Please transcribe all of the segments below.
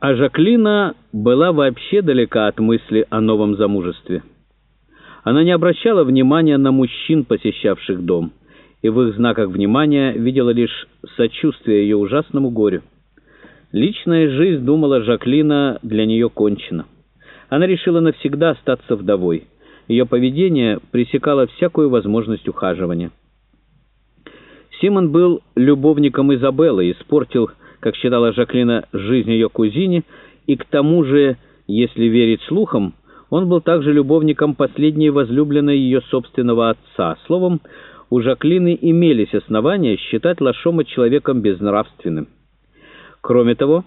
А Жаклина была вообще далека от мысли о новом замужестве. Она не обращала внимания на мужчин, посещавших дом, и в их знаках внимания видела лишь сочувствие ее ужасному горю. Личная жизнь, думала Жаклина, для нее кончена. Она решила навсегда остаться вдовой. Ее поведение пресекало всякую возможность ухаживания. Симон был любовником Изабеллы и испортил как считала Жаклина, жизнь ее кузине, и к тому же, если верить слухам, он был также любовником последней возлюбленной ее собственного отца. Словом, у Жаклины имелись основания считать Лашома человеком безнравственным. Кроме того,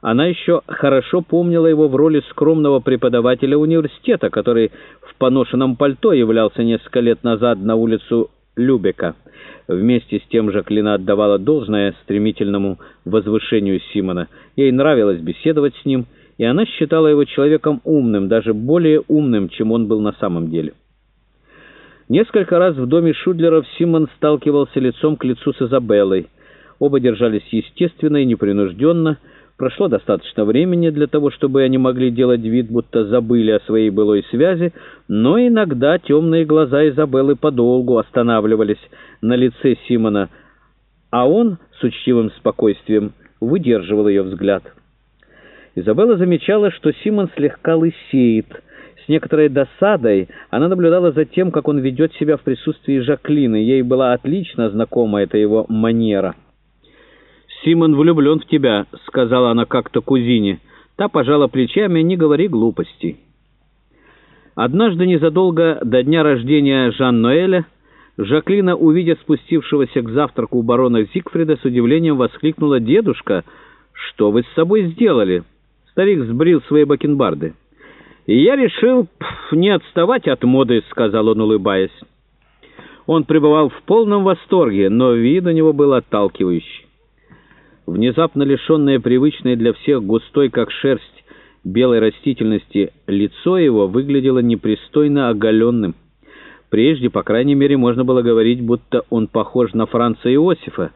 она еще хорошо помнила его в роли скромного преподавателя университета, который в поношенном пальто являлся несколько лет назад на улицу Любека. Вместе с тем Жаклина отдавала должное стремительному возвышению Симона. Ей нравилось беседовать с ним, и она считала его человеком умным, даже более умным, чем он был на самом деле. Несколько раз в доме Шудлеров Симон сталкивался лицом к лицу с Изабеллой. Оба держались естественно и непринужденно, Прошло достаточно времени для того, чтобы они могли делать вид, будто забыли о своей былой связи, но иногда темные глаза Изабеллы подолгу останавливались на лице Симона, а он с учтивым спокойствием выдерживал ее взгляд. Изабелла замечала, что Симон слегка лысеет. С некоторой досадой она наблюдала за тем, как он ведет себя в присутствии Жаклины. Ей была отлично знакома эта его манера. «Симон влюблен в тебя», — сказала она как-то кузине. Та пожала плечами, не говори глупостей. Однажды незадолго до дня рождения Жан-Ноэля Жаклина, увидя спустившегося к завтраку у барона Зигфрида, с удивлением воскликнула «Дедушка, что вы с собой сделали?» Старик сбрил свои бакенбарды. «И я решил пф, не отставать от моды», — сказал он, улыбаясь. Он пребывал в полном восторге, но вид у него был отталкивающий. Внезапно лишенное привычной для всех густой, как шерсть, белой растительности, лицо его выглядело непристойно оголенным. Прежде, по крайней мере, можно было говорить, будто он похож на Франца Иосифа.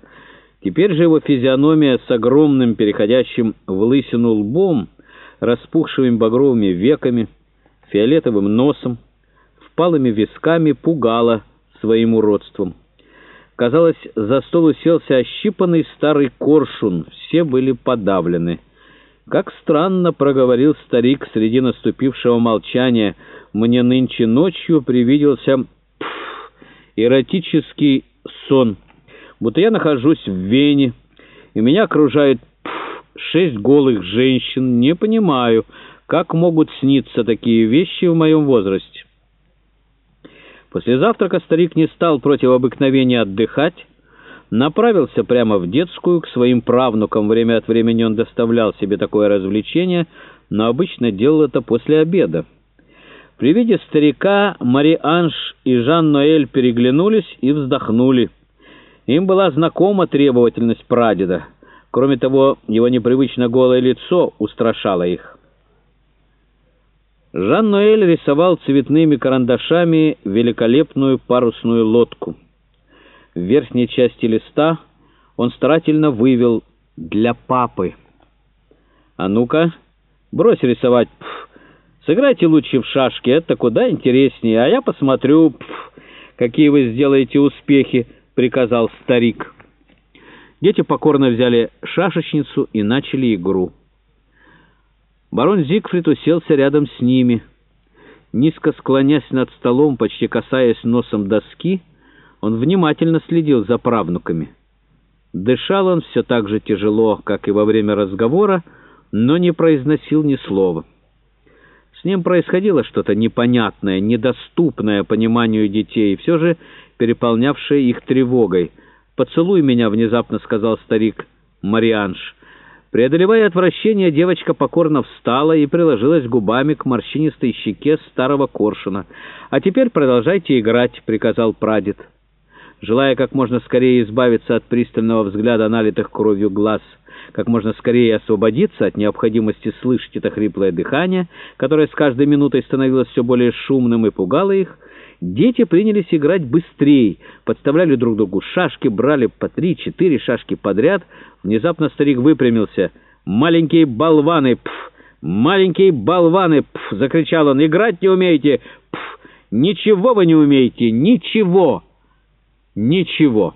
Теперь же его физиономия с огромным, переходящим в лысину лбом, распухшими багровыми веками, фиолетовым носом, впалыми висками пугала своим уродством. Казалось, за стол уселся ощипанный старый коршун, все были подавлены. «Как странно!» — проговорил старик среди наступившего молчания. «Мне нынче ночью привиделся пф, эротический сон, будто я нахожусь в Вене, и меня окружает пф, шесть голых женщин. Не понимаю, как могут сниться такие вещи в моем возрасте». После завтрака старик не стал против обыкновения отдыхать, направился прямо в детскую, к своим правнукам. Время от времени он доставлял себе такое развлечение, но обычно делал это после обеда. При виде старика Мари-Анж и Жан-Ноэль переглянулись и вздохнули. Им была знакома требовательность прадеда. Кроме того, его непривычно голое лицо устрашало их. Жан-Ноэль рисовал цветными карандашами великолепную парусную лодку. В верхней части листа он старательно вывел «для папы». «А ну-ка, брось рисовать, пф, сыграйте лучше в шашки, это куда интереснее, а я посмотрю, пф, какие вы сделаете успехи», — приказал старик. Дети покорно взяли шашечницу и начали игру. Барон Зигфрид уселся рядом с ними. Низко склонясь над столом, почти касаясь носом доски, он внимательно следил за правнуками. Дышал он все так же тяжело, как и во время разговора, но не произносил ни слова. С ним происходило что-то непонятное, недоступное пониманию детей, все же переполнявшее их тревогой. «Поцелуй меня», — внезапно сказал старик Марианш. Преодолевая отвращение, девочка покорно встала и приложилась губами к морщинистой щеке старого коршуна. «А теперь продолжайте играть», — приказал прадед. Желая как можно скорее избавиться от пристального взгляда налитых кровью глаз, как можно скорее освободиться от необходимости слышать это хриплое дыхание, которое с каждой минутой становилось все более шумным и пугало их, дети принялись играть быстрее, подставляли друг другу шашки, брали по три-четыре шашки подряд — Внезапно старик выпрямился. «Маленькие болваны! Пф! Маленькие болваны!» Пф! — закричал он. «Играть не умеете! Пф! Ничего вы не умеете! Ничего! Ничего!»